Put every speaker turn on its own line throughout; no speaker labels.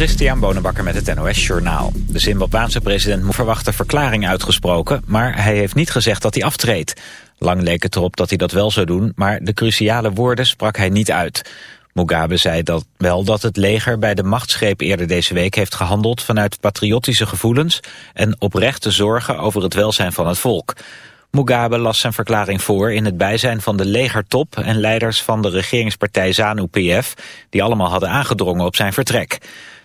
Christian Bonenbakker met het NOS Journaal. De Zimbabwaanse president moet verwachten verklaring uitgesproken... maar hij heeft niet gezegd dat hij aftreedt. Lang leek het erop dat hij dat wel zou doen... maar de cruciale woorden sprak hij niet uit. Mugabe zei dat wel dat het leger bij de machtsgreep eerder deze week heeft gehandeld... vanuit patriotische gevoelens en oprechte zorgen over het welzijn van het volk... Mugabe las zijn verklaring voor in het bijzijn van de legertop en leiders van de regeringspartij ZANU-PF, die allemaal hadden aangedrongen op zijn vertrek.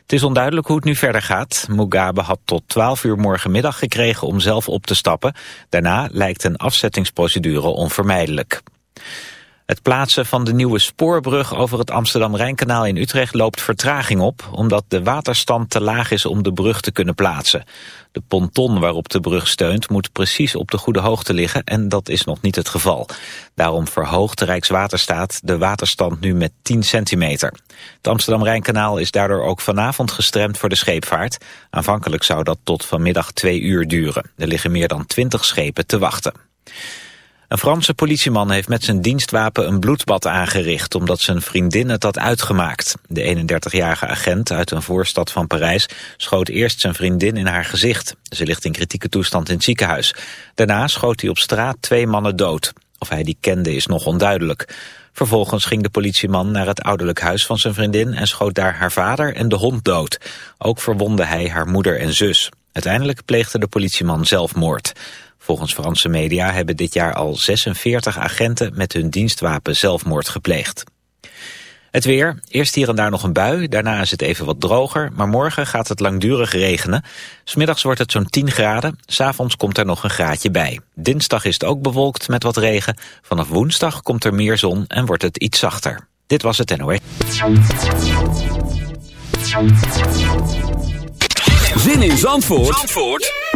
Het is onduidelijk hoe het nu verder gaat. Mugabe had tot 12 uur morgenmiddag gekregen om zelf op te stappen. Daarna lijkt een afzettingsprocedure onvermijdelijk. Het plaatsen van de nieuwe spoorbrug over het Amsterdam-Rijnkanaal in Utrecht loopt vertraging op, omdat de waterstand te laag is om de brug te kunnen plaatsen. De ponton waarop de brug steunt moet precies op de goede hoogte liggen en dat is nog niet het geval. Daarom verhoogt de Rijkswaterstaat de waterstand nu met 10 centimeter. Het Amsterdam-Rijnkanaal is daardoor ook vanavond gestremd voor de scheepvaart. Aanvankelijk zou dat tot vanmiddag twee uur duren. Er liggen meer dan 20 schepen te wachten. Een Franse politieman heeft met zijn dienstwapen een bloedbad aangericht... omdat zijn vriendin het had uitgemaakt. De 31-jarige agent uit een voorstad van Parijs schoot eerst zijn vriendin in haar gezicht. Ze ligt in kritieke toestand in het ziekenhuis. Daarna schoot hij op straat twee mannen dood. Of hij die kende is nog onduidelijk. Vervolgens ging de politieman naar het ouderlijk huis van zijn vriendin... en schoot daar haar vader en de hond dood. Ook verwonde hij haar moeder en zus. Uiteindelijk pleegde de politieman zelfmoord. Volgens Franse media hebben dit jaar al 46 agenten met hun dienstwapen zelfmoord gepleegd. Het weer, eerst hier en daar nog een bui, daarna is het even wat droger, maar morgen gaat het langdurig regenen. Smiddags wordt het zo'n 10 graden, s'avonds komt er nog een graadje bij. Dinsdag is het ook bewolkt met wat regen, vanaf woensdag komt er meer zon en wordt het iets zachter. Dit was het NOS.
Zin in Zandvoort? Zandvoort?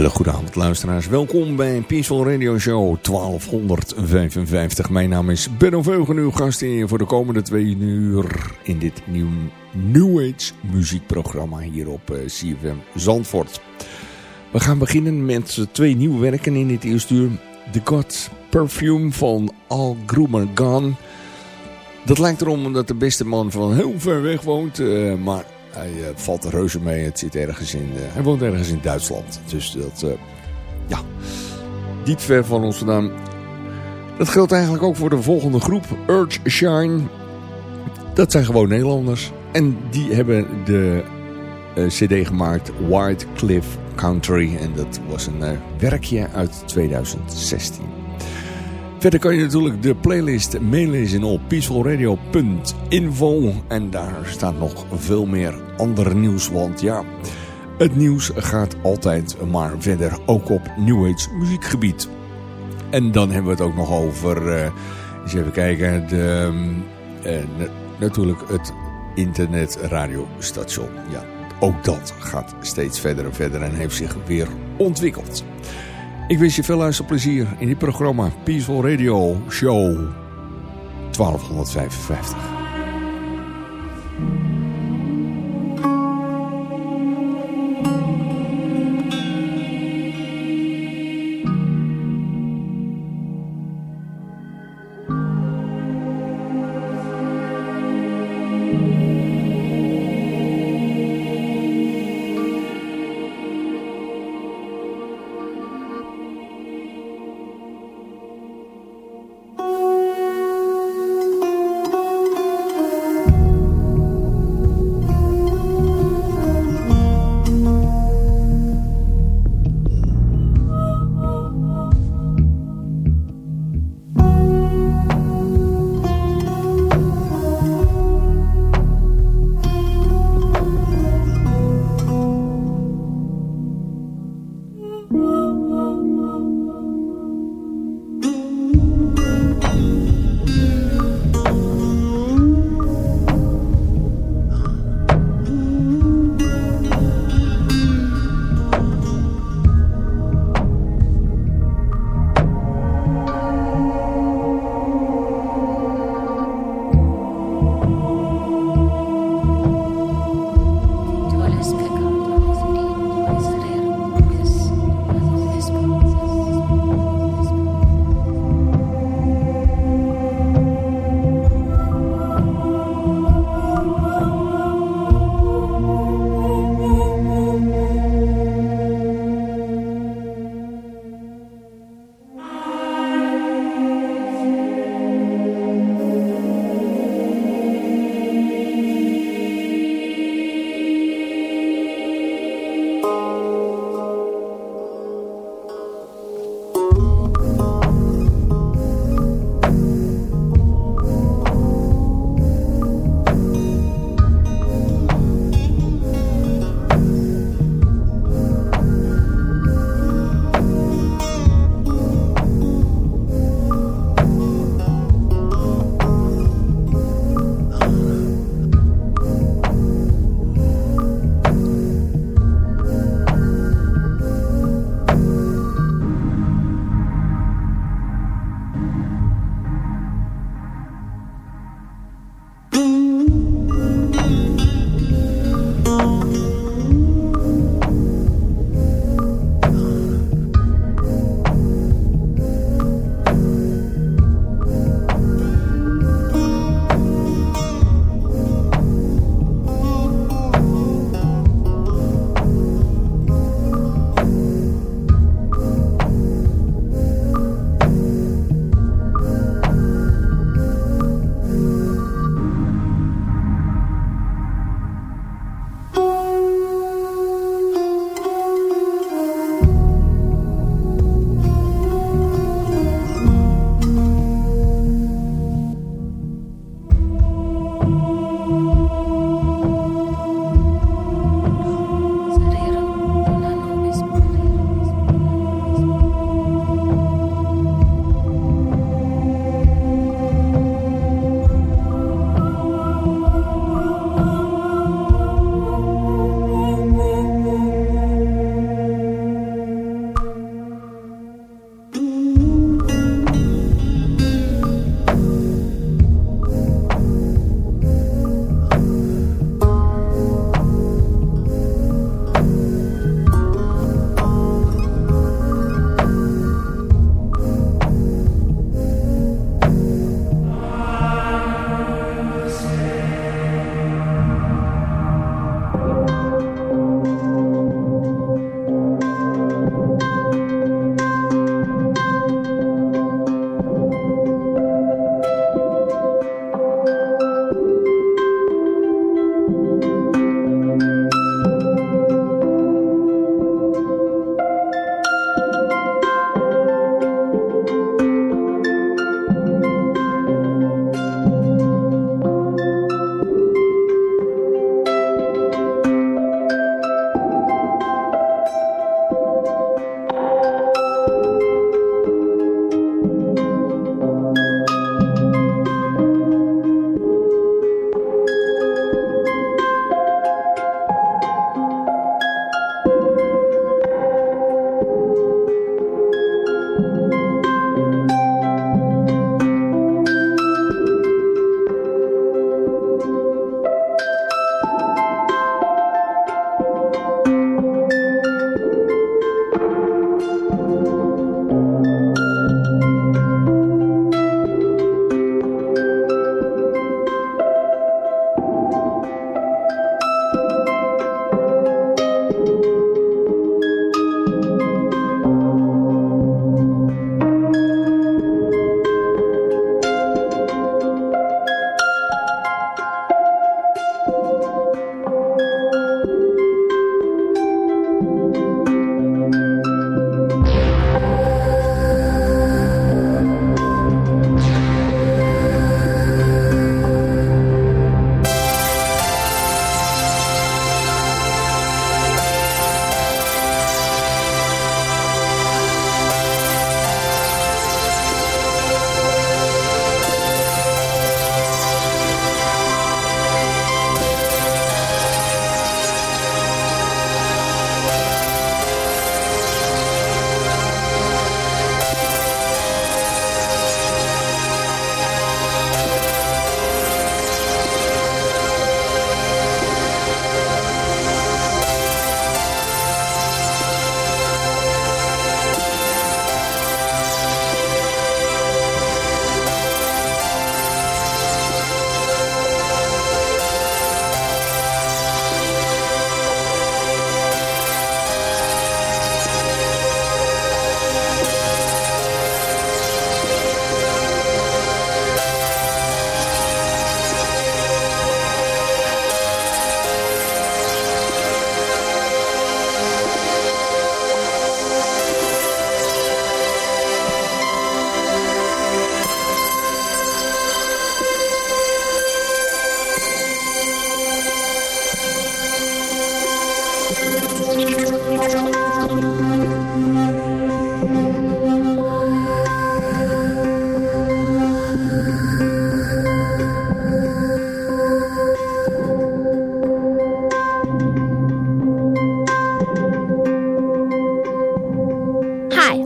Hele goede luisteraars. Welkom bij Peaceful Radio Show 1255. Mijn naam is Benno Veugen, uw gast hier voor de komende twee uur in dit nieuw New Age muziekprogramma hier op eh, CFM Zandvoort. We gaan beginnen met twee nieuwe werken in dit eerste uur. The God Perfume van Al Groomer Dat lijkt erom omdat de beste man van heel ver weg woont, uh, maar hij uh, valt er reuze mee. Het zit ergens in, uh, hij woont ergens in Duitsland. Dus dat, uh, ja, niet ver van ons vandaan. Dat geldt eigenlijk ook voor de volgende groep. Urge Shine. Dat zijn gewoon Nederlanders. En die hebben de cd gemaakt White Cliff Country. En dat was een werkje uit 2016. Verder kan je natuurlijk de playlist meelezen op peacefulradio.info. En daar staat nog veel meer ander nieuws. Want ja, het nieuws gaat altijd maar verder. Ook op New Age muziekgebied. En dan hebben we het ook nog over... Uh, eens even kijken. De, uh, natuurlijk het internetradiostation. Ja, ook dat gaat steeds verder en verder en heeft zich weer ontwikkeld. Ik wens je veel luisterplezier in dit programma Peaceful Radio Show 1255.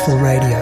Peaceful Radio.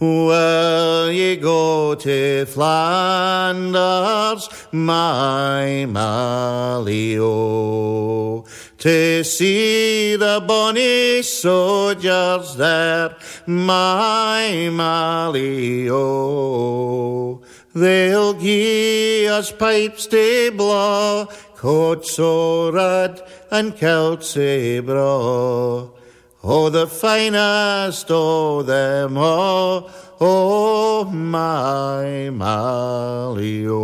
Will ye go to Flanders, my Malio? To see the bonny soldiers there, my Malio. They'll gie us pipes to blow, coats so red and kilts sae braw. Oh, the finest o' them all, oh, my Malio.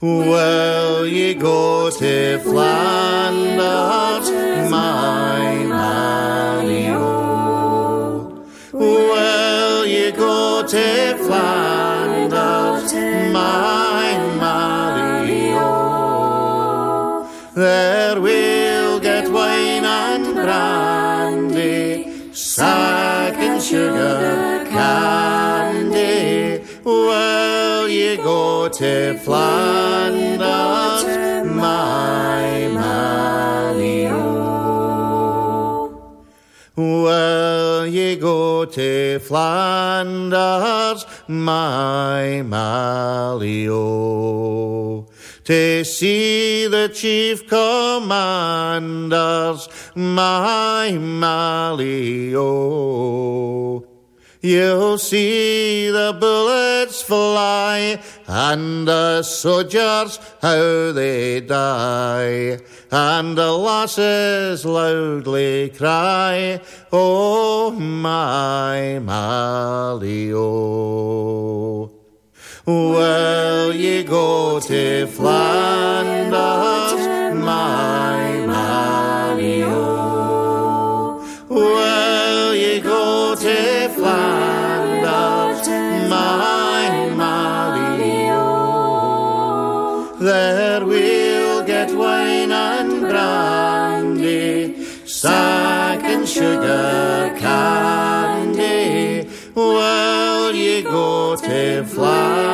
Well, ye go to Flanders, my Malio? Will ye go to Flanders, my Malio? There we'll sack and sugar candy. Will ye go to Flanders, my Malio? Will ye go to Flanders, my Malio? To see the chief commanders, my Malio. You'll see the bullets fly and the soldiers how they die and the lasses loudly cry, Oh my Malio. Will ye go to Flanders, my Malio? Will ye go to Flanders, my Malio? There we'll get wine and brandy, sack and sugar candy. Will ye go to Flanders,